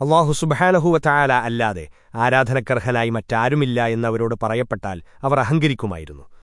അള്ളാഹു സുബഹാനഹുവറ്റായാല അല്ലാതെ ആരാധനക്കർഹനായി മറ്റാരുമില്ല എന്നവരോട് പറയപ്പെട്ടാൽ അവർ അഹങ്കരിക്കുമായിരുന്നു.